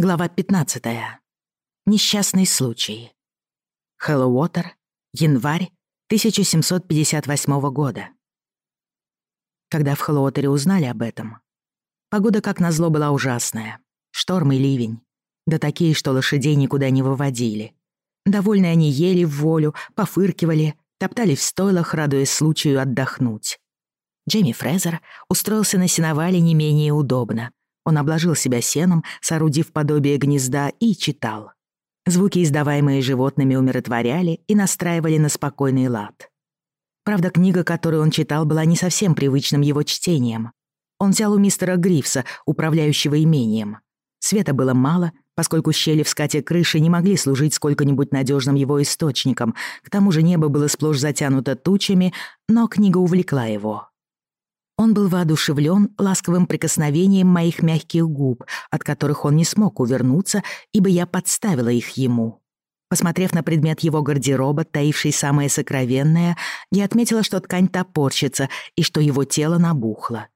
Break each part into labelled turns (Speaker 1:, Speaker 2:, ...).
Speaker 1: Глава 15. Несчастный случай. Хэллоуотер, январь 1758 года. Когда в Хэллоуотере узнали об этом, погода, как назло, была ужасная. Шторм и ливень. Да такие, что лошадей никуда не выводили. Довольные они ели в волю, пофыркивали, топтали в стойлах, радуясь случаю отдохнуть. Джейми Фрезер устроился на сеновале не менее удобно, он обложил себя сеном, соорудив подобие гнезда, и читал. Звуки, издаваемые животными, умиротворяли и настраивали на спокойный лад. Правда, книга, которую он читал, была не совсем привычным его чтением. Он взял у мистера Грифса, управляющего имением. Света было мало, поскольку щели в скате крыши не могли служить сколько-нибудь надежным его источником. К тому же небо было сплошь затянуто тучами, но книга увлекла его. Он был воодушевлен ласковым прикосновением моих мягких губ, от которых он не смог увернуться, ибо я подставила их ему. Посмотрев на предмет его гардероба, таивший самое сокровенное, я отметила, что ткань топорщится и что его тело набухло.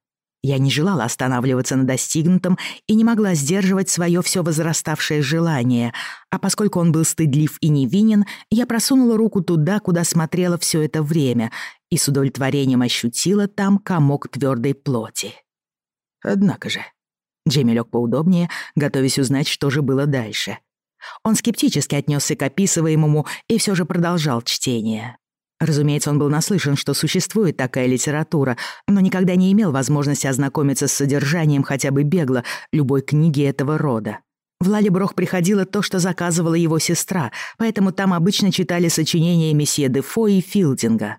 Speaker 1: Я не желала останавливаться на достигнутом и не могла сдерживать свое все возраставшее желание, а поскольку он был стыдлив и невинен, я просунула руку туда, куда смотрела все это время, и с удовлетворением ощутила там комок твердой плоти. Однако же, Джимми лег поудобнее, готовясь узнать, что же было дальше. Он скептически отнесся к описываемому и все же продолжал чтение. Разумеется, он был наслышан, что существует такая литература, но никогда не имел возможности ознакомиться с содержанием хотя бы бегло любой книги этого рода. В Лалеброх приходило то, что заказывала его сестра, поэтому там обычно читали сочинения месье Дефо и Филдинга.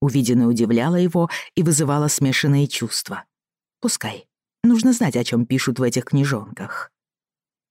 Speaker 1: Увиденное удивляло его и вызывало смешанные чувства. Пускай. Нужно знать, о чем пишут в этих книжонках.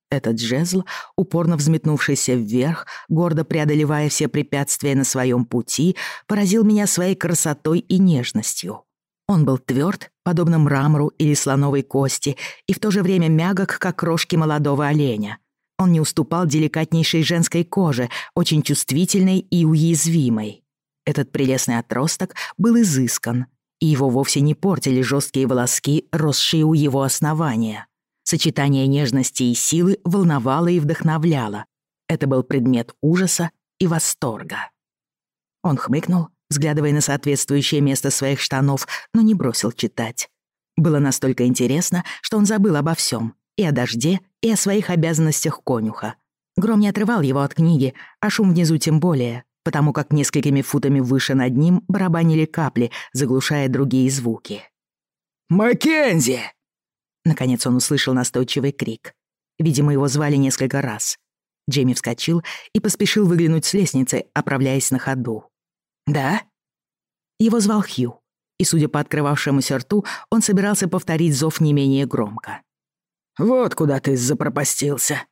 Speaker 1: Этот жезл, упорно взметнувшийся вверх, гордо преодолевая все препятствия на своем пути, поразил меня своей красотой и нежностью. Он был тверд, подобно мрамору или слоновой кости, и в то же время мягок, как крошки молодого оленя. Он не уступал деликатнейшей женской коже, очень чувствительной и уязвимой. Этот прелестный отросток был изыскан, и его вовсе не портили жесткие волоски, росшие у его основания. Сочетание нежности и силы волновало и вдохновляло. Это был предмет ужаса и восторга. Он хмыкнул, взглядывая на соответствующее место своих штанов, но не бросил читать. Было настолько интересно, что он забыл обо всем и о дожде, и о своих обязанностях конюха. Гром не отрывал его от книги, а шум внизу тем более потому как несколькими футами выше над ним барабанили капли, заглушая другие звуки.
Speaker 2: «Маккензи!»
Speaker 1: Наконец он услышал настойчивый крик. Видимо, его звали несколько раз. Джейми вскочил и поспешил выглянуть с лестницы, оправляясь на ходу. «Да?» Его звал Хью, и, судя по открывавшемуся рту, он собирался повторить зов не менее громко.
Speaker 2: «Вот куда ты запропастился!»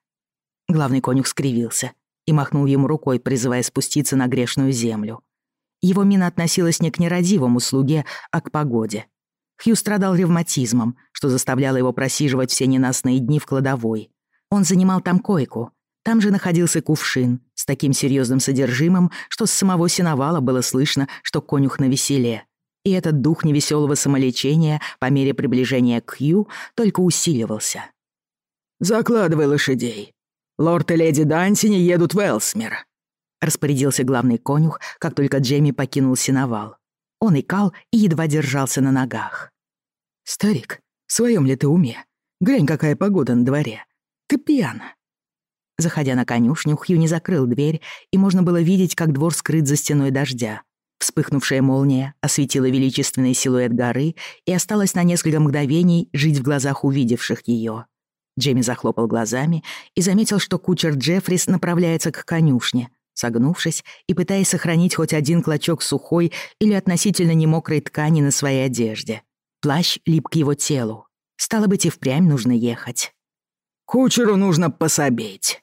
Speaker 1: Главный конюх скривился, и махнул ему рукой, призывая спуститься на грешную землю. Его мина относилась не к нерадивому слуге, а к погоде. Хью страдал ревматизмом, что заставляло его просиживать все ненастные дни в кладовой. Он занимал там койку. Там же находился кувшин с таким серьезным содержимым, что с самого сеновала было слышно, что конюх на веселе. И этот дух невеселого самолечения по мере приближения к Хью только усиливался.
Speaker 2: «Закладывай лошадей», «Лорд и леди Дантини едут в Элсмер», — распорядился главный конюх, как только Джейми покинул сеновал. Он икал и едва держался на ногах. «Старик, в своем ли ты уме? Глянь, какая погода на дворе. Ты пьяна».
Speaker 1: Заходя на конюшню, Хью не закрыл дверь, и можно было видеть, как двор скрыт за стеной дождя. Вспыхнувшая молния осветила величественный силуэт горы и осталась на несколько мгновений жить в глазах увидевших ее. Джейми захлопал глазами и заметил, что кучер Джеффрис направляется к конюшне, согнувшись и пытаясь сохранить хоть один клочок сухой или относительно немокрой ткани на своей одежде. Плащ лип к его телу. Стало быть, и впрямь нужно ехать.
Speaker 2: «Кучеру нужно пособить!»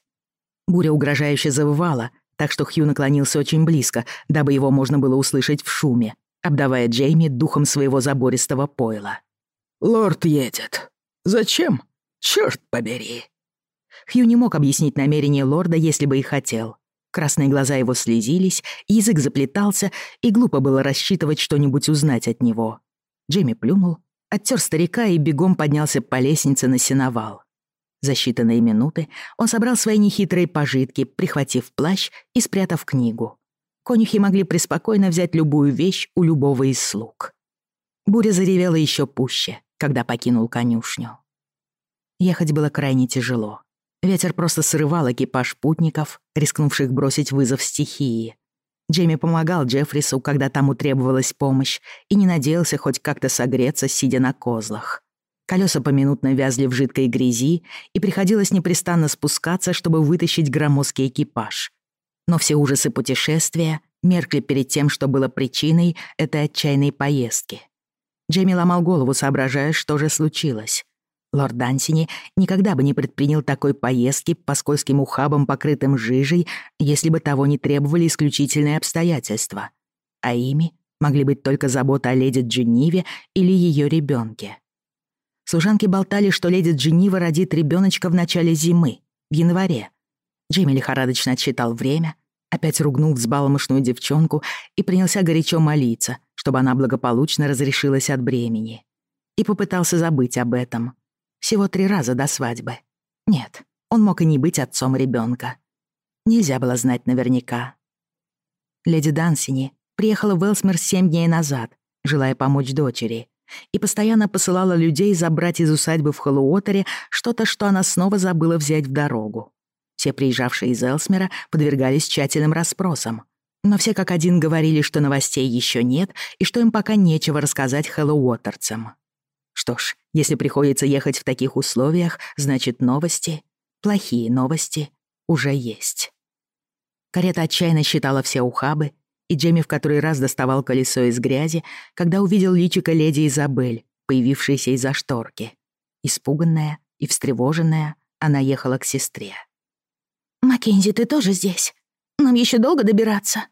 Speaker 1: Буря угрожающе завывала, так что Хью наклонился очень близко, дабы его можно было услышать в шуме, обдавая Джейми духом своего забористого пойла.
Speaker 2: «Лорд едет. Зачем?» Черт побери!»
Speaker 1: Хью не мог объяснить намерения лорда, если бы и хотел. Красные глаза его слезились, язык заплетался, и глупо было рассчитывать что-нибудь узнать от него. Джимми плюнул, оттер старика и бегом поднялся по лестнице на сеновал. За считанные минуты он собрал свои нехитрые пожитки, прихватив плащ и спрятав книгу. Конюхи могли преспокойно взять любую вещь у любого из слуг. Буря заревела еще пуще, когда покинул конюшню. Ехать было крайне тяжело. Ветер просто срывал экипаж путников, рискнувших бросить вызов стихии. Джейми помогал Джеффрису, когда тому требовалась помощь, и не надеялся хоть как-то согреться, сидя на козлах. Колеса поминутно вязли в жидкой грязи, и приходилось непрестанно спускаться, чтобы вытащить громоздкий экипаж. Но все ужасы путешествия меркли перед тем, что было причиной этой отчаянной поездки. Джейми ломал голову, соображая, что же случилось. Лорд Дансини никогда бы не предпринял такой поездки по скользким ухабам, покрытым жижей, если бы того не требовали исключительные обстоятельства. А ими могли быть только забота о леди Дженниве или ее ребенке. Служанки болтали, что леди Дженнива родит ребеночка в начале зимы, в январе. Джимми лихорадочно отсчитал время, опять ругнул взбаломышную девчонку и принялся горячо молиться, чтобы она благополучно разрешилась от бремени. И попытался забыть об этом — всего три раза до свадьбы. Нет, он мог и не быть отцом ребенка. Нельзя было знать наверняка. Леди Дансини приехала в Элсмер семь дней назад, желая помочь дочери, и постоянно посылала людей забрать из усадьбы в Холлуотере что-то, что она снова забыла взять в дорогу. Все приезжавшие из Элсмера подвергались тщательным расспросам, но все как один говорили, что новостей еще нет и что им пока нечего рассказать Хэллоуотерцам. Что ж, если приходится ехать в таких условиях, значит, новости, плохие новости, уже есть. Карета отчаянно считала все ухабы, и Джемми в который раз доставал колесо из грязи, когда увидел личико леди Изабель, появившейся из-за шторки. Испуганная и встревоженная, она ехала к сестре.
Speaker 3: «Маккензи, ты тоже здесь? Нам еще долго добираться?»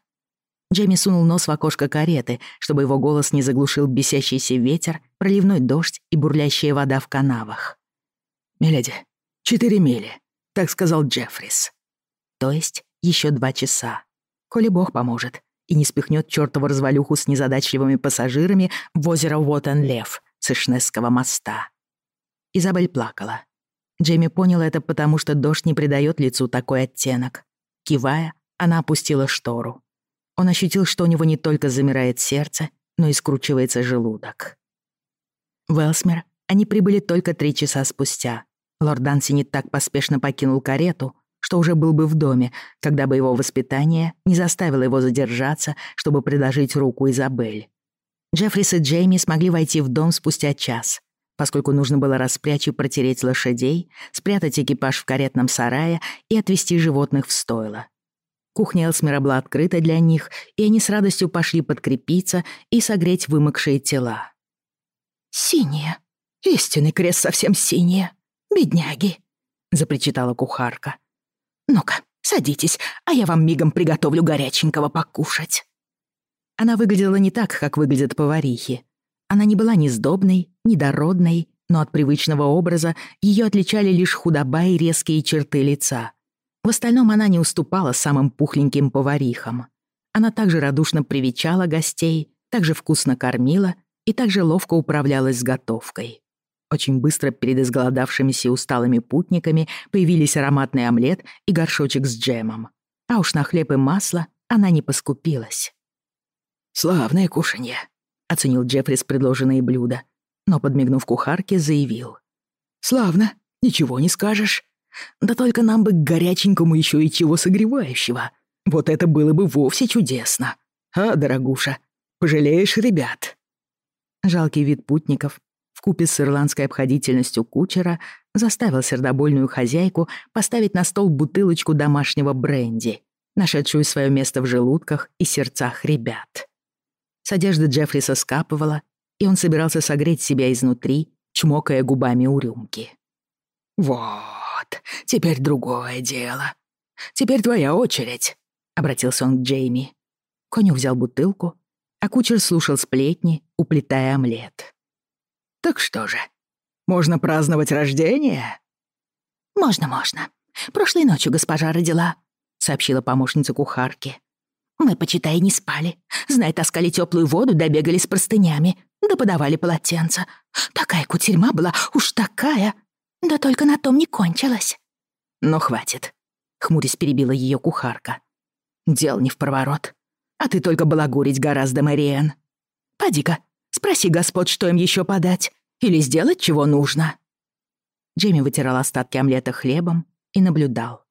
Speaker 1: Джейми сунул нос в окошко кареты, чтобы его голос не заглушил бесящийся ветер, проливной дождь и бурлящая вода в канавах.
Speaker 2: «Миледи, четыре мили», — так сказал Джеффрис.
Speaker 1: То есть еще два часа. Коли бог поможет и не спихнет чертову развалюху с незадачливыми пассажирами в озеро Уоттен-Лев с Ишнесского моста. Изабель плакала. Джейми понял это потому, что дождь не придает лицу такой оттенок. Кивая, она опустила штору он ощутил, что у него не только замирает сердце, но и скручивается желудок. В Элсмер они прибыли только три часа спустя. Лорд Дансини так поспешно покинул карету, что уже был бы в доме, когда бы его воспитание не заставило его задержаться, чтобы предложить руку Изабель. Джеффрис и Джейми смогли войти в дом спустя час, поскольку нужно было распрячь и протереть лошадей, спрятать экипаж в каретном сарае и отвезти животных в стойло. Кухня Элсмера была открыта для них, и они с радостью пошли подкрепиться и согреть вымокшие тела.
Speaker 3: «Синие! Истинный крест совсем синие! Бедняги!» — запричитала кухарка. «Ну-ка, садитесь, а я вам мигом приготовлю горяченького покушать».
Speaker 1: Она выглядела не так, как выглядят поварихи. Она не была ни сдобной, ни дородной, но от привычного образа ее отличали лишь худоба и резкие черты лица — в остальном она не уступала самым пухленьким поварихам. Она также радушно привечала гостей, также вкусно кормила и также ловко управлялась с готовкой. Очень быстро перед изголодавшимися и усталыми путниками появились ароматный омлет и горшочек с джемом. А уж на хлеб и масло она не поскупилась.
Speaker 2: «Славное кушанье», — оценил Джеффрис предложенные блюда, но, подмигнув кухарке, заявил. «Славно, ничего не скажешь. Да только нам бы к горяченькому еще и чего согревающего. Вот это было бы вовсе чудесно. А, дорогуша, пожалеешь ребят».
Speaker 1: Жалкий вид путников вкупе с ирландской обходительностью кучера заставил сердобольную хозяйку поставить на стол бутылочку домашнего бренди, нашедшую свое место в желудках и сердцах ребят. С одежды Джеффриса скапывала, и он собирался согреть себя изнутри, чмокая губами у рюмки.
Speaker 2: «Вау!» «Нет, теперь другое дело. Теперь твоя очередь», — обратился он к Джейми.
Speaker 1: Коню взял бутылку, а кучер слушал сплетни, уплетая омлет.
Speaker 2: «Так что же, можно праздновать рождение?»
Speaker 3: «Можно, можно. Прошлой ночью госпожа родила», — сообщила помощница кухарки. «Мы, почитай, не спали. Знай, таскали теплую воду, добегали с простынями, да подавали полотенца. Такая кутерьма была, уж такая. Да только на том не кончилось.
Speaker 2: Но хватит, хмурясь перебила ее кухарка. Дел не в проворот. А ты только балагурить гораздо, Мариан. Поди-ка, спроси господ, что им еще подать. Или сделать, чего нужно. Джейми вытирал остатки омлета хлебом и наблюдал.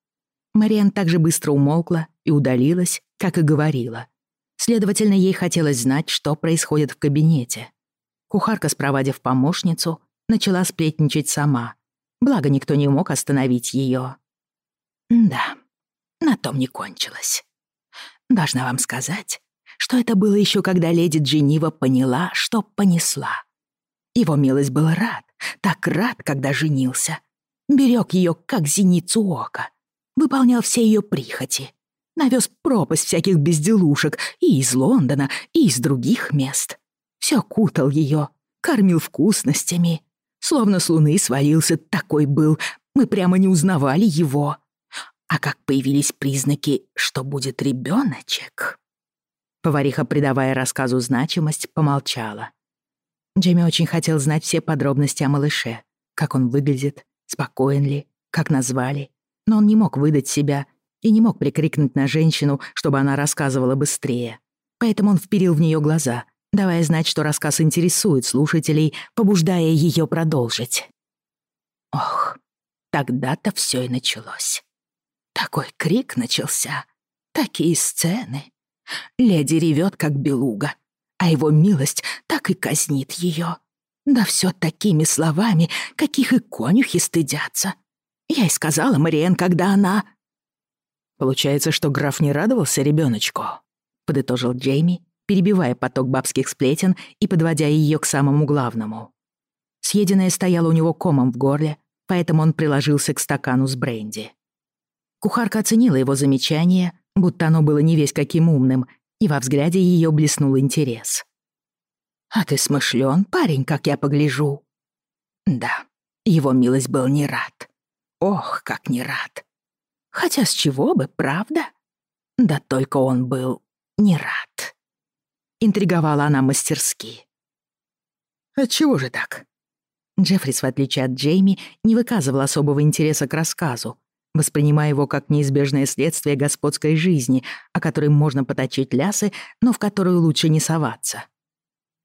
Speaker 2: Мариан также быстро умолкла и удалилась, как и говорила. Следовательно, ей хотелось знать, что происходит в кабинете. Кухарка, спровадив помощницу, начала сплетничать сама, благо никто не мог остановить ее. Да, на том не кончилось. Должна вам сказать, что это было еще когда леди Дженива поняла, что понесла. Его милость был рад, так рад, когда женился. Берег ее, как зеницу ока. Выполнял все ее прихоти. Навез пропасть всяких безделушек и из Лондона, и из других мест. Все кутал ее, кормил вкусностями — Словно с луны свалился, такой был. Мы прямо не узнавали его. А как появились признаки, что будет ребеночек? Повариха, придавая рассказу значимость, помолчала. Джейми очень хотел знать все подробности о малыше. Как он выглядит, спокоен ли, как назвали. Но он не мог выдать себя и не мог прикрикнуть на женщину, чтобы она рассказывала быстрее. Поэтому он вперил в нее глаза, давая знать, что рассказ интересует слушателей, побуждая ее продолжить. Ох, тогда-то все и началось. Такой крик начался, такие сцены. Леди ревет, как белуга, а его милость так и казнит ее. Да все такими словами, каких и конюхи стыдятся. Я и сказала Мариен, когда она... Получается, что граф не радовался ребеночку, подытожил Джейми перебивая поток бабских сплетен и подводя ее к самому главному. Съеденное стояло у него комом в горле, поэтому он приложился к стакану с бренди. Кухарка оценила его замечание, будто оно было не весь каким умным, и во взгляде ее блеснул интерес. «А ты смышлен, парень, как я погляжу». «Да, его милость был не рад. Ох, как не рад. Хотя с чего бы, правда?» Да только он был не рад. Интриговала она мастерски. А «Отчего же так?» Джеффрис, в отличие от Джейми, не выказывал особого интереса к рассказу, воспринимая его как неизбежное следствие господской жизни, о которой можно поточить лясы, но в которую лучше не соваться.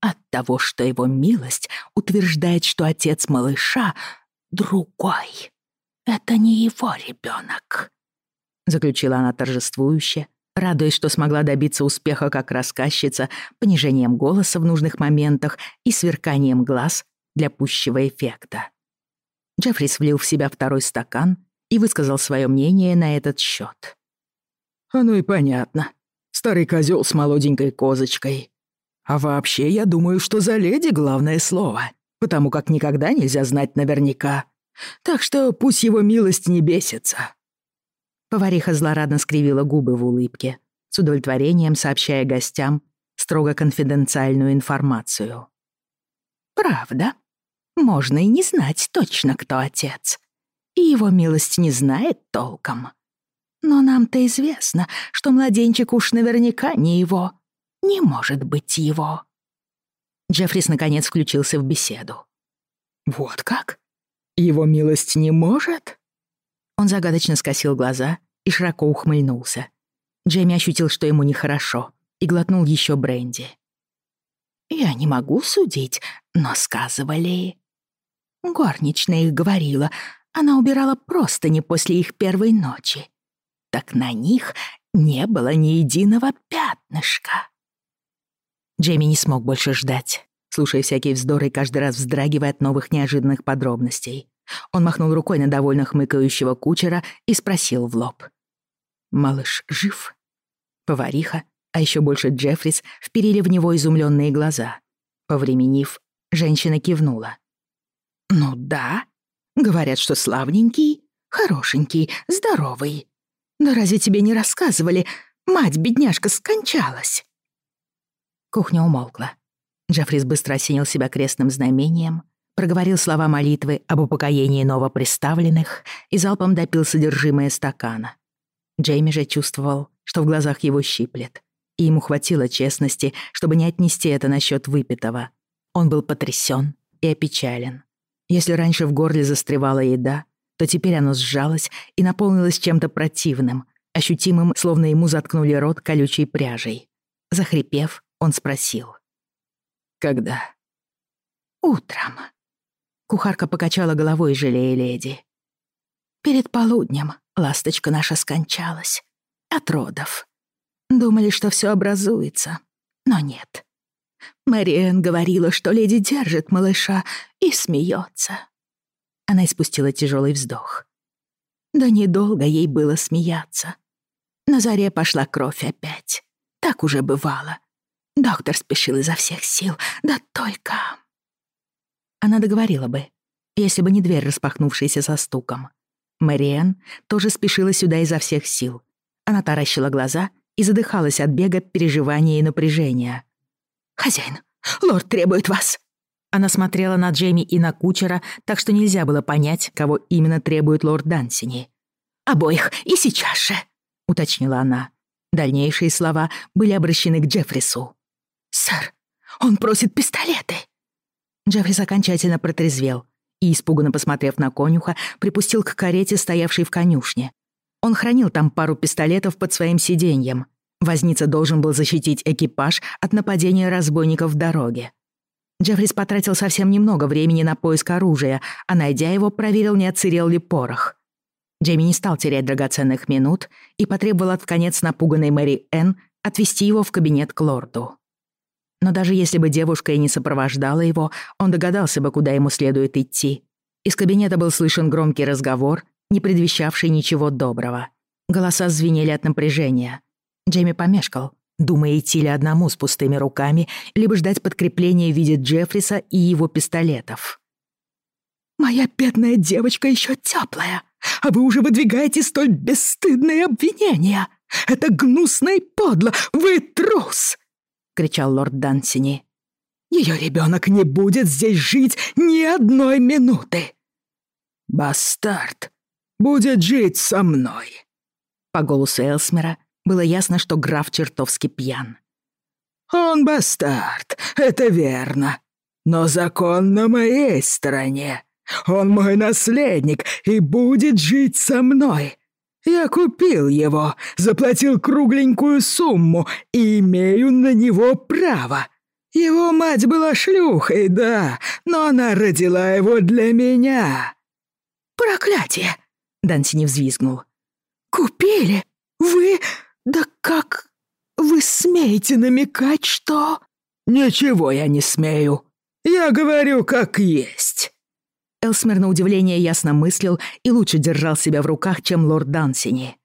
Speaker 2: От того, что его милость утверждает, что отец малыша другой. Это не его ребенок, заключила она торжествующе, радуясь, что смогла добиться успеха как рассказчица понижением голоса в нужных моментах и сверканием глаз для пущего эффекта. Джеффрис влил в себя второй стакан и высказал свое мнение на этот счет. «Оно и понятно. Старый козел с молоденькой козочкой. А вообще, я думаю, что за леди главное слово, потому как никогда нельзя знать наверняка. Так что пусть его милость не бесится. Повариха злорадно скривила губы в улыбке, с удовлетворением сообщая гостям строго конфиденциальную информацию. «Правда? Можно и не знать точно, кто отец. И его милость не знает толком. Но нам-то известно, что младенчик уж наверняка не его. Не может быть его». Джеффрис наконец включился в беседу. «Вот как? Его милость не может?» Он загадочно скосил глаза и широко ухмыльнулся. Джейми ощутил, что ему нехорошо, и глотнул еще бренди. «Я не могу судить, но сказывали...» Горничная их говорила, она убирала просто не после их первой ночи. Так на них не было ни единого пятнышка. Джейми не смог больше ждать, слушая всякие вздоры и каждый раз вздрагивая от новых неожиданных подробностей. Он махнул рукой на довольно хмыкающего кучера и спросил в лоб. Малыш жив. Повариха, а еще больше Джеффрис, вперили в него изумленные глаза. Повременив, женщина кивнула. «Ну да. Говорят, что славненький, хорошенький, здоровый. Да разве тебе не рассказывали? Мать, бедняжка, скончалась!» Кухня умолкла. Джеффрис быстро осенил себя крестным знамением, проговорил слова молитвы об упокоении новоприставленных и залпом допил содержимое стакана. Джейми же чувствовал, что в глазах его щиплет. И ему хватило честности, чтобы не отнести это насчет выпитого. Он был потрясен и опечален.
Speaker 1: Если раньше в горле застревала еда, то теперь оно сжалось и наполнилось чем-то противным, ощутимым, словно ему заткнули рот колючей пряжей. Захрипев, он спросил. «Когда?»
Speaker 3: «Утром».
Speaker 1: Кухарка покачала головой, жалея леди.
Speaker 3: «Перед полуднем. Ласточка наша скончалась. От родов. Думали, что все образуется. Но нет. Мэриэн говорила, что леди держит малыша и смеется. Она испустила тяжелый вздох. Да недолго ей было смеяться. На заре пошла кровь опять. Так уже бывало. Доктор спешил изо всех сил, да только...
Speaker 1: Она договорила бы, если бы не дверь, распахнувшаяся со стуком. Мэриэн тоже спешила сюда изо всех сил. Она таращила глаза и задыхалась от бега, переживания и напряжения.
Speaker 3: «Хозяин, лорд требует вас!»
Speaker 1: Она смотрела на Джейми и на кучера, так что нельзя было понять, кого именно требует лорд Дансини.
Speaker 3: «Обоих, и сейчас же!»
Speaker 1: — уточнила она. Дальнейшие слова были обращены к Джеффрису.
Speaker 3: «Сэр, он просит пистолеты!»
Speaker 1: Джеффрис окончательно протрезвел и, испуганно посмотрев на конюха, припустил к карете, стоявшей в конюшне. Он хранил там пару пистолетов под своим сиденьем. Возница должен был защитить экипаж от нападения разбойников в дороге. Джеффрис потратил совсем немного времени на поиск оружия, а, найдя его, проверил, не отсырел ли порох. Джейми не стал терять драгоценных минут и потребовал от конец напуганной Мэри Энн отвести его в кабинет к лорду. Но даже если бы девушка и не сопровождала его, он догадался бы, куда ему следует идти. Из кабинета был слышен громкий разговор, не предвещавший ничего доброго. Голоса звенели от напряжения. Джейми помешкал, думая идти ли одному с пустыми руками, либо ждать подкрепления в виде Джеффриса и его пистолетов.
Speaker 3: «Моя бедная девочка еще теплая, а вы уже выдвигаете столь бесстыдные обвинения! Это гнусно и подло! Вы трус!» — кричал лорд Дансини. «Ее ребенок не будет здесь жить ни одной минуты!»
Speaker 2: «Бастард будет жить со мной!»
Speaker 1: По голосу Элсмера было ясно, что граф чертовски пьян.
Speaker 2: «Он бастард, это верно. Но закон на моей стороне. Он мой наследник и будет жить со мной. Я купил его, заплатил кругленькую сумму и имею на него право. Его мать была шлюхой, да, но она родила его для меня».
Speaker 3: «Проклятие!»
Speaker 1: — Дантини взвизгнул.
Speaker 3: «Купили? Вы? Да как вы смеете намекать, что...»
Speaker 2: «Ничего я не смею. Я говорю, как есть.
Speaker 1: Элсмер на удивление ясно мыслил и лучше держал себя в руках, чем лорд Дансини.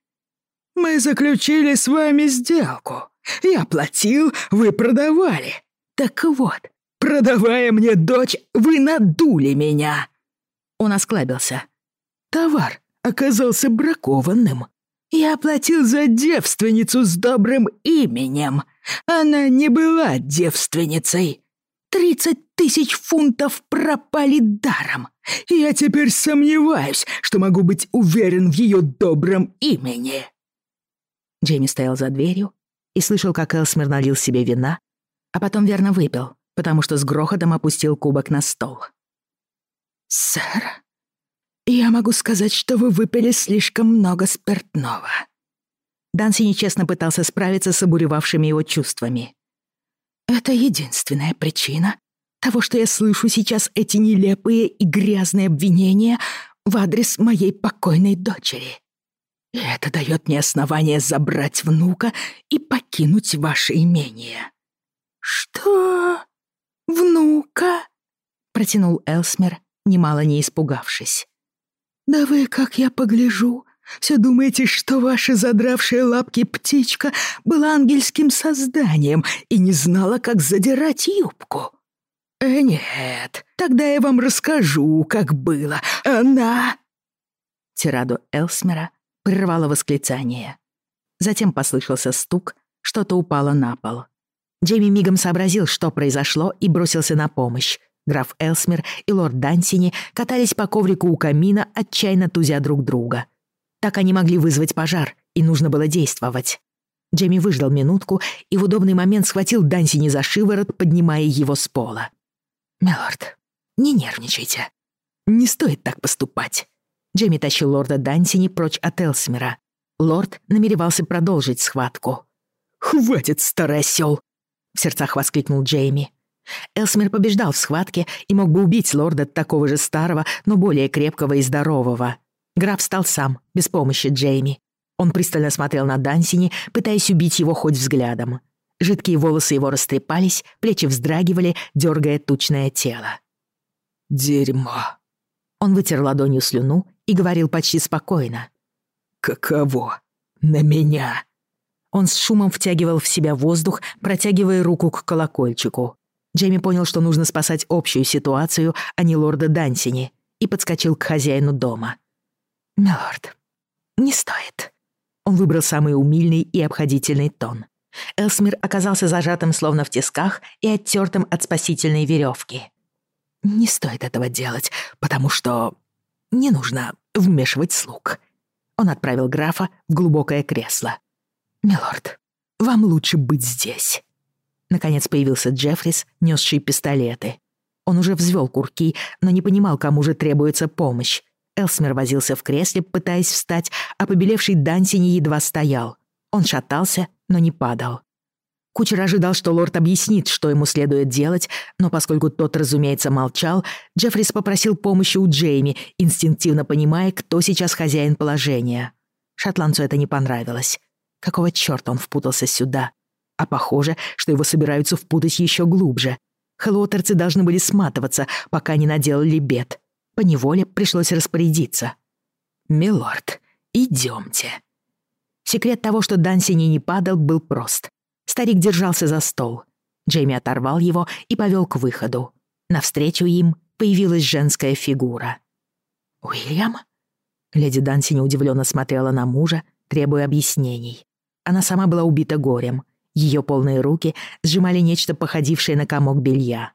Speaker 2: «Мы заключили с вами сделку. Я платил, вы продавали. Так вот, продавая мне дочь, вы надули меня!»
Speaker 1: Он осклабился.
Speaker 2: «Товар оказался бракованным. Я платил за девственницу с добрым именем. Она не была девственницей. Тридцать тысяч фунтов пропали даром. Я теперь сомневаюсь, что могу быть уверен в ее добром имени.
Speaker 1: Джейми стоял за дверью и слышал, как Элсмер налил себе вина, а потом верно выпил, потому что с грохотом опустил кубок на стол.
Speaker 3: «Сэр, я могу сказать, что вы выпили слишком много спиртного».
Speaker 1: Данси нечестно пытался справиться с обуревавшими его чувствами.
Speaker 3: Это единственная причина того, что я слышу сейчас эти нелепые и грязные обвинения в адрес моей покойной дочери. И это дает мне основание забрать внука и покинуть ваше имение». «Что? Внука?» — протянул Элсмер, немало не испугавшись. «Да вы, как я погляжу, все думаете, что ваша задравшая лапки птичка была ангельским созданием и не знала, как задирать юбку? Э, нет, тогда я вам расскажу, как было. Она...»
Speaker 1: Тираду Элсмера прервало восклицание. Затем послышался стук, что-то упало на пол. Джейми мигом сообразил, что произошло, и бросился на помощь. Граф Элсмер и лорд Дансини катались по коврику у камина, отчаянно тузя друг друга. Так они могли вызвать пожар, и нужно было действовать. Джемми выждал минутку и в удобный момент схватил Дансини за шиворот, поднимая его с пола. «Милорд, не нервничайте. Не стоит так поступать». Джемми тащил лорда Дансини прочь от Элсмера. Лорд намеревался продолжить схватку.
Speaker 2: «Хватит, старый осёл!» — в сердцах воскликнул Джейми.
Speaker 1: Элсмер побеждал в схватке и мог бы убить лорда такого же старого, но более крепкого и здорового. Граф встал сам, без помощи Джейми. Он пристально смотрел на Дансини, пытаясь убить его хоть взглядом. Жидкие волосы его растрепались, плечи вздрагивали, дергая тучное тело.
Speaker 2: «Дерьмо!»
Speaker 1: Он вытер ладонью слюну и говорил почти спокойно.
Speaker 2: «Каково? На меня!»
Speaker 1: Он с шумом втягивал в себя воздух, протягивая руку к колокольчику. Джейми понял, что нужно спасать общую ситуацию, а не лорда Дансини, и подскочил к хозяину дома. «Милорд, не стоит». Он выбрал самый умильный и обходительный тон. Элсмир оказался зажатым словно в тисках и оттертым от спасительной веревки.
Speaker 2: «Не стоит этого делать, потому что не нужно вмешивать слуг». Он отправил графа в глубокое кресло. «Милорд, вам лучше быть здесь».
Speaker 1: Наконец появился Джеффрис, несший пистолеты. Он уже взвел курки, но не понимал, кому же требуется помощь. Элсмер возился в кресле, пытаясь встать, а побелевший Дантини едва стоял. Он шатался, но не падал. Кучер ожидал, что лорд объяснит, что ему следует делать, но поскольку тот, разумеется, молчал, Джеффрис попросил помощи у Джейми, инстинктивно понимая, кто сейчас хозяин положения. Шотландцу это не понравилось. Какого чёрта он впутался сюда? А похоже, что его собираются впутать еще глубже. Хэллоутерцы должны были сматываться, пока не наделали бед. Поневоле пришлось распорядиться.
Speaker 2: «Милорд, идемте».
Speaker 1: Секрет того, что Дансини не падал, был прост. Старик держался за стол. Джейми оторвал его и повел к выходу. Навстречу им появилась женская фигура.
Speaker 2: «Уильям?»
Speaker 1: Леди Дансини удивленно смотрела на мужа, требуя объяснений. Она сама была убита горем. Ее полные руки сжимали нечто, походившее на комок белья.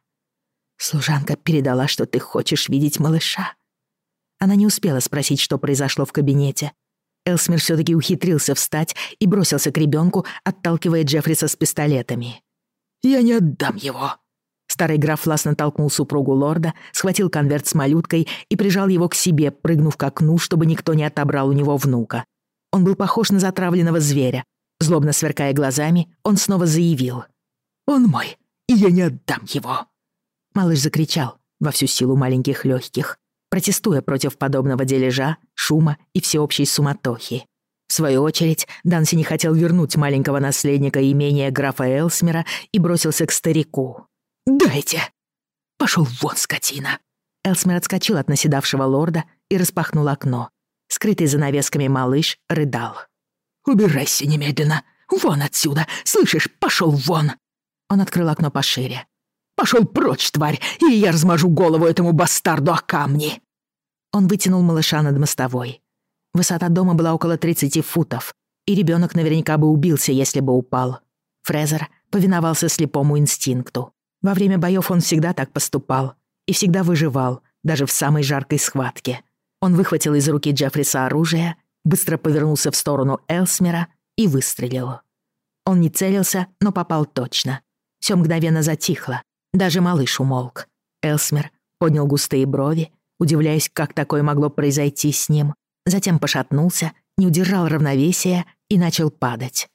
Speaker 1: Служанка передала, что ты хочешь видеть малыша. Она не успела спросить, что произошло в кабинете. Элсмер все таки ухитрился встать и бросился к ребенку, отталкивая Джеффриса с пистолетами.
Speaker 2: «Я не отдам его!»
Speaker 1: Старый граф властно толкнул супругу лорда, схватил конверт с малюткой и прижал его к себе, прыгнув к окну, чтобы никто не отобрал у него внука. Он был похож на затравленного зверя. Злобно сверкая глазами, он снова заявил.
Speaker 2: «Он мой, и я не отдам его!»
Speaker 1: Малыш закричал во всю силу маленьких легких, протестуя против подобного дележа, шума и всеобщей суматохи. В свою очередь, Данси не хотел вернуть маленького наследника имения графа Элсмера и бросился к старику.
Speaker 2: «Дайте!» «Пошел вон, скотина!»
Speaker 1: Элсмер отскочил от наседавшего лорда и распахнул окно. Скрытый за навесками малыш рыдал.
Speaker 2: «Убирайся немедленно! Вон отсюда! Слышишь, пошел вон!»
Speaker 1: Он открыл окно пошире.
Speaker 2: Пошел прочь, тварь, или я размажу голову этому бастарду о камни!»
Speaker 1: Он вытянул малыша над мостовой. Высота дома была около 30 футов, и ребенок наверняка бы убился, если бы упал. Фрезер повиновался слепому инстинкту. Во время боев он всегда так поступал и всегда выживал, даже в самой жаркой схватке. Он выхватил из руки Джеффриса оружие, быстро повернулся в сторону Элсмера и выстрелил. Он не целился, но попал точно. Все мгновенно затихло, даже малыш умолк. Элсмер поднял густые брови, удивляясь, как такое могло произойти с ним. Затем пошатнулся, не удержал равновесия и начал падать.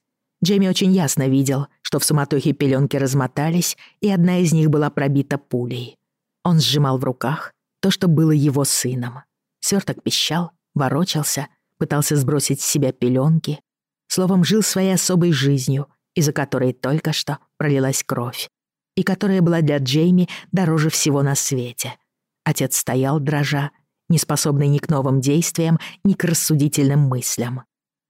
Speaker 1: Джейми очень ясно видел, что в суматохе пеленки размотались, и одна из них была пробита пулей. Он сжимал в руках то, что было его сыном. Сверток пищал, ворочался, пытался сбросить с себя пеленки. Словом, жил своей особой жизнью, из-за которой только что пролилась кровь и которая была для Джейми дороже всего на свете. Отец стоял, дрожа, неспособный ни к новым действиям, ни к рассудительным мыслям.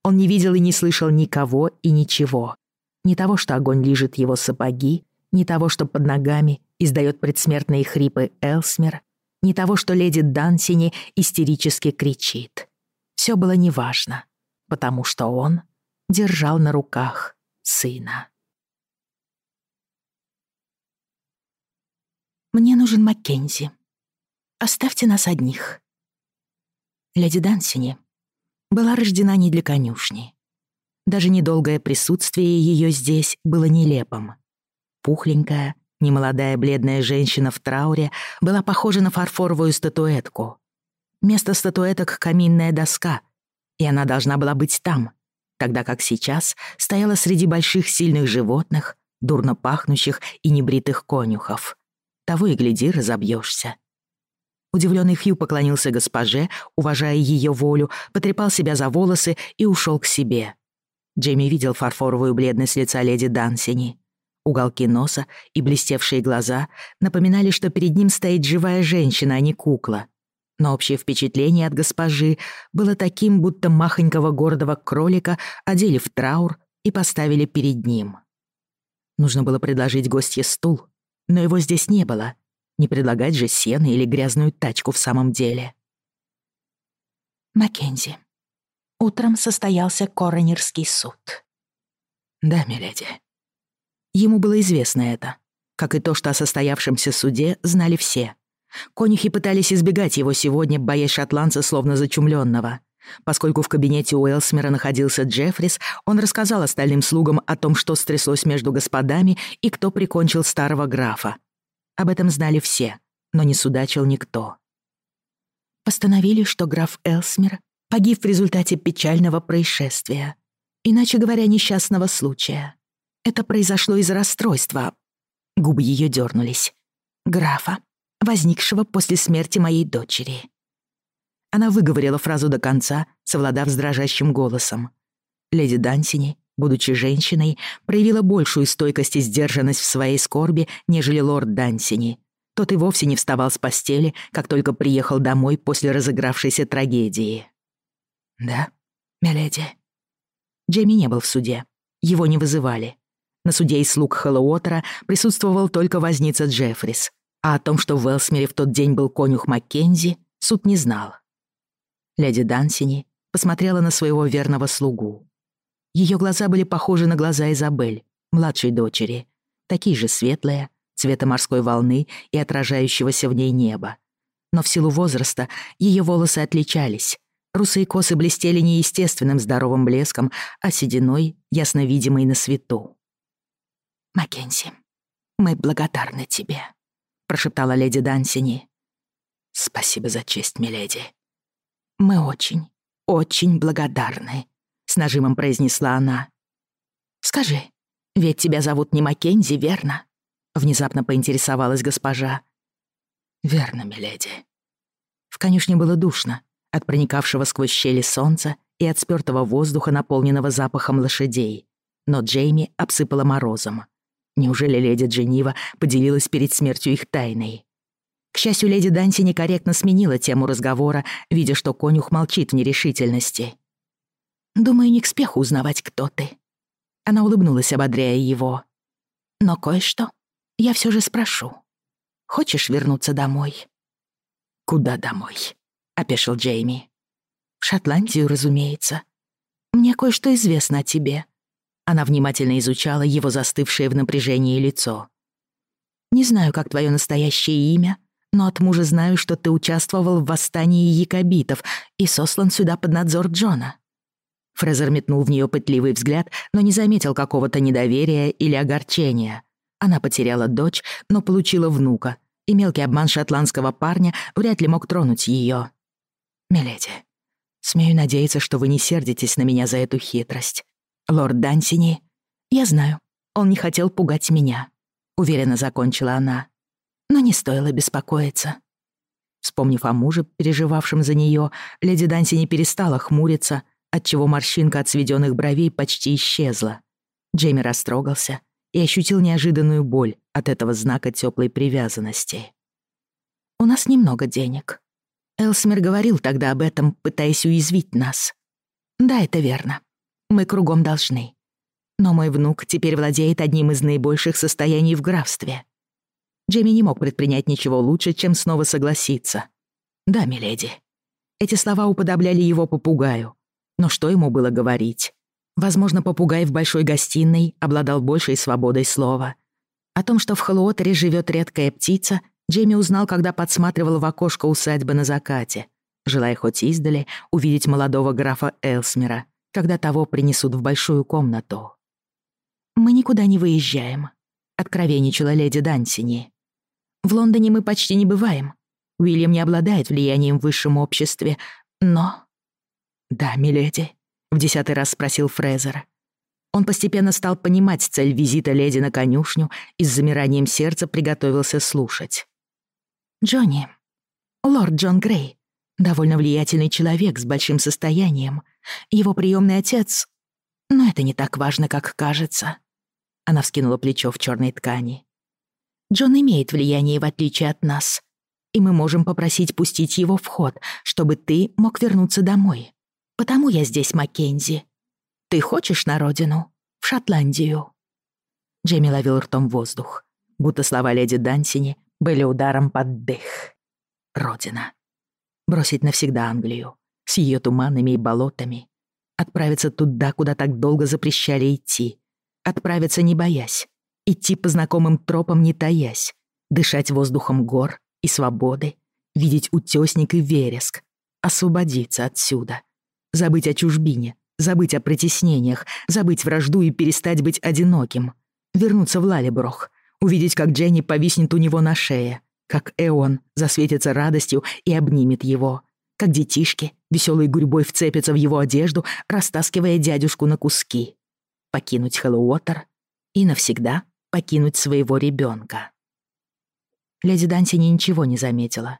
Speaker 1: Он не видел и не слышал никого и ничего. Ни того, что огонь лижет его сапоги, ни того, что под ногами издает предсмертные хрипы Элсмер, ни того, что леди Дансини истерически кричит. Все было неважно, потому что он держал на руках сына. Мне нужен Маккензи. Оставьте нас одних. Леди Дансини была рождена не для конюшни. Даже недолгое присутствие ее здесь было нелепым. Пухленькая, немолодая бледная женщина в трауре была похожа на фарфоровую статуэтку. Место статуэток — каминная доска, и она должна была быть там, тогда как сейчас стояла среди больших сильных животных, дурно пахнущих и небритых конюхов — того и гляди, разобьешься. Удивленный Хью поклонился госпоже, уважая ее волю, потрепал себя за волосы и ушел к себе. Джейми видел фарфоровую бледность лица леди Дансини. Уголки носа и блестевшие глаза напоминали, что перед ним стоит живая женщина, а не кукла. Но общее впечатление от госпожи было таким, будто махонького гордого кролика одели в траур и поставили перед ним. Нужно было предложить гостье стул, но его здесь не было. Не предлагать же сено или грязную тачку в самом деле.
Speaker 3: Маккензи. Утром состоялся коронерский суд.
Speaker 1: Да, миледи. Ему было известно это, как и то, что о состоявшемся суде знали все. Конюхи пытались избегать его сегодня, боясь шотландца словно зачумленного. Поскольку в кабинете Уэлсмера находился Джеффрис, он рассказал остальным слугам о том, что стряслось между господами и кто прикончил старого графа. Об этом знали все, но не судачил никто.
Speaker 3: Постановили, что граф Элсмер погиб в результате печального происшествия, иначе говоря, несчастного случая. Это произошло из расстройства. Губы ее дернулись. Графа, возникшего после смерти моей дочери.
Speaker 1: Она выговорила фразу до конца, совладав с дрожащим голосом. Леди Дансини, будучи женщиной, проявила большую стойкость и сдержанность в своей скорби, нежели лорд Дансини. Тот и вовсе не вставал с постели, как только приехал домой после разыгравшейся трагедии. «Да, миледи». Джейми не был в суде. Его не вызывали. На суде из слуг Хэллоуотера присутствовал только возница Джеффрис, а о том, что в Элсмере в тот день был конюх Маккензи, суд не знал. Леди Дансини посмотрела на своего верного слугу. Ее глаза были похожи на глаза Изабель, младшей дочери, такие же светлые, цвета морской волны и отражающегося в ней неба. Но в силу возраста ее волосы отличались. Русые косы блестели неестественным здоровым блеском, а сединой — ясно видимой на свету.
Speaker 3: «Маккензи, мы благодарны тебе», — прошептала леди Дансини.
Speaker 1: «Спасибо за честь, миледи»,
Speaker 3: «Мы очень, очень благодарны», — с нажимом произнесла она. «Скажи, ведь тебя зовут не Маккензи, верно?» — внезапно поинтересовалась госпожа.
Speaker 1: «Верно, миледи». В конюшне было душно от проникавшего сквозь щели солнца и от спёртого воздуха, наполненного запахом лошадей. Но Джейми обсыпала морозом. Неужели леди Дженива поделилась перед смертью их тайной? К счастью, леди Данси некорректно сменила тему разговора, видя, что конюх молчит в нерешительности.
Speaker 3: «Думаю, не к спеху узнавать, кто ты». Она улыбнулась, ободряя его. «Но кое-что я все же спрошу. Хочешь вернуться домой?»
Speaker 1: «Куда домой?» — опешил Джейми.
Speaker 3: «В Шотландию, разумеется. Мне кое-что известно о тебе».
Speaker 1: Она внимательно изучала его застывшее в напряжении лицо.
Speaker 3: «Не знаю, как твое настоящее имя, но от мужа знаю, что ты участвовал в восстании якобитов и сослан сюда под надзор Джона».
Speaker 1: Фрезер метнул в нее пытливый взгляд, но не заметил какого-то недоверия или огорчения. Она потеряла дочь, но получила внука, и мелкий обман шотландского парня вряд ли мог тронуть ее. «Миледи, смею надеяться, что вы не сердитесь на меня за эту хитрость. Лорд Дансини,
Speaker 3: я знаю, он не хотел пугать меня», — уверенно закончила она но не стоило беспокоиться.
Speaker 1: Вспомнив о муже, переживавшем за нее, леди Данси не перестала хмуриться, отчего морщинка от сведённых бровей почти исчезла. Джейми растрогался и ощутил неожиданную боль от этого знака тёплой привязанности.
Speaker 3: «У нас немного денег. Элсмер говорил тогда об этом, пытаясь уязвить нас. Да, это верно. Мы кругом должны. Но мой внук теперь владеет одним из наибольших состояний в графстве.
Speaker 1: Джейми не мог предпринять ничего лучше, чем снова согласиться. «Да, миледи». Эти слова уподобляли его попугаю. Но что ему было говорить? Возможно, попугай в большой гостиной обладал большей свободой слова. О том, что в Холуотере живет редкая птица, Джейми узнал, когда подсматривал в окошко усадьбы на закате, желая хоть издали увидеть молодого графа Элсмера, когда того принесут в большую комнату.
Speaker 3: «Мы никуда не выезжаем», — откровенничала леди Дансини. В Лондоне мы почти не бываем.
Speaker 1: Уильям не обладает влиянием в высшем обществе, но...» «Да, миледи», — в десятый раз спросил Фрезер. Он постепенно стал понимать цель визита леди на конюшню и с замиранием сердца приготовился слушать.
Speaker 3: «Джонни, лорд Джон Грей, довольно влиятельный человек с большим состоянием. Его приемный отец... Но это не так важно, как кажется». Она вскинула плечо в черной ткани. Джон имеет влияние в отличие от нас, и мы можем попросить пустить его в ход, чтобы ты мог вернуться домой. Потому я здесь, Маккензи. Ты хочешь на родину? В Шотландию?» Джейми ловил ртом воздух, будто слова леди Дансини были ударом под дых. «Родина. Бросить навсегда Англию, с ее туманами и болотами. Отправиться туда, куда так долго запрещали идти. Отправиться, не боясь, идти по знакомым тропам не таясь, дышать воздухом гор и свободы, видеть утёсник и вереск, освободиться отсюда, забыть о чужбине, забыть о притеснениях, забыть вражду и перестать быть одиноким, вернуться в Лалеброх, увидеть, как Дженни повиснет у него на шее, как Эон засветится радостью и обнимет его, как детишки веселой гурьбой вцепятся в его одежду, растаскивая дядюшку на куски. Покинуть Хэллоуотер и навсегда — покинуть своего ребенка. Леди Дансини ничего не заметила.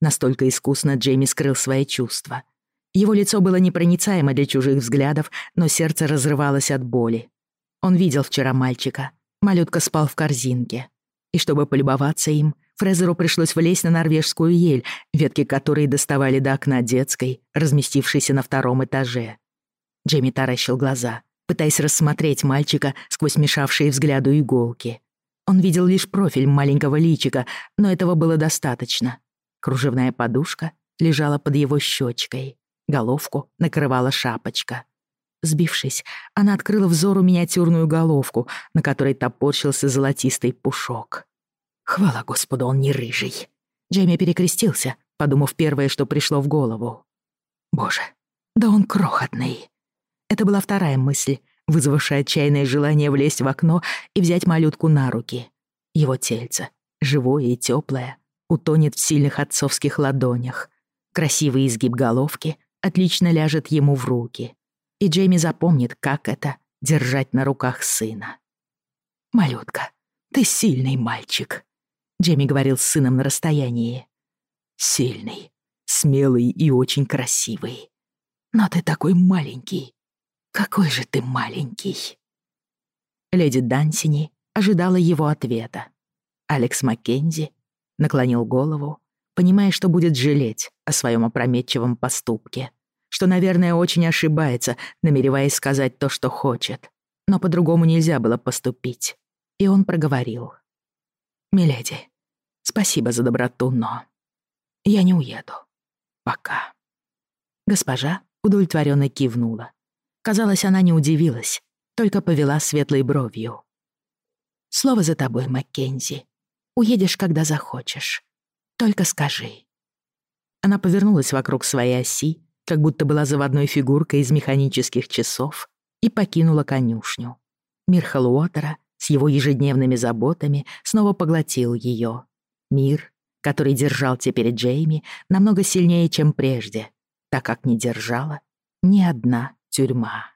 Speaker 3: Настолько искусно Джейми скрыл свои чувства. Его лицо было непроницаемо для чужих взглядов, но сердце разрывалось от боли. Он видел вчера мальчика. Малютка спал в корзинке. И чтобы полюбоваться им, Фрезеру пришлось влезть на норвежскую ель, ветки которой доставали до окна детской, разместившейся на втором этаже. Джейми таращил глаза — пытаясь рассмотреть мальчика сквозь мешавшие взгляду иголки. Он видел лишь профиль маленького личика, но этого было достаточно. Кружевная подушка лежала под его щечкой. Головку накрывала шапочка. Сбившись, она открыла взору миниатюрную головку, на которой топорщился золотистый пушок. Хвала Господу, он не рыжий. Джейми перекрестился, подумав первое, что пришло в голову. Боже, да он крохотный. Это была вторая мысль, вызвавшая отчаянное желание влезть в окно и взять малютку на руки. Его тельце, живое и теплое, утонет в сильных отцовских ладонях. Красивый изгиб головки отлично ляжет ему в руки. И Джейми запомнит, как это — держать на руках сына. «Малютка, ты сильный мальчик», — Джейми говорил с сыном на расстоянии. «Сильный, смелый и очень красивый. Но ты такой маленький. «Какой же ты маленький!» Леди Дансини ожидала его ответа. Алекс Маккензи наклонил голову, понимая, что будет жалеть о своем опрометчивом поступке, что, наверное, очень ошибается, намереваясь сказать то, что хочет. Но по-другому нельзя было поступить. И он проговорил. «Миледи, спасибо за доброту, но я не уеду. Пока». Госпожа удовлетворенно кивнула Казалось, она не удивилась, только повела светлой бровью. «Слово за тобой, Маккензи. Уедешь, когда захочешь. Только скажи». Она повернулась вокруг своей оси, как будто была заводной фигуркой из механических часов, и покинула конюшню. Мир Хэллоуотера с его ежедневными заботами снова поглотил ее. Мир, который держал теперь Джейми намного сильнее, чем прежде, так как не держала ни одна тюрьма.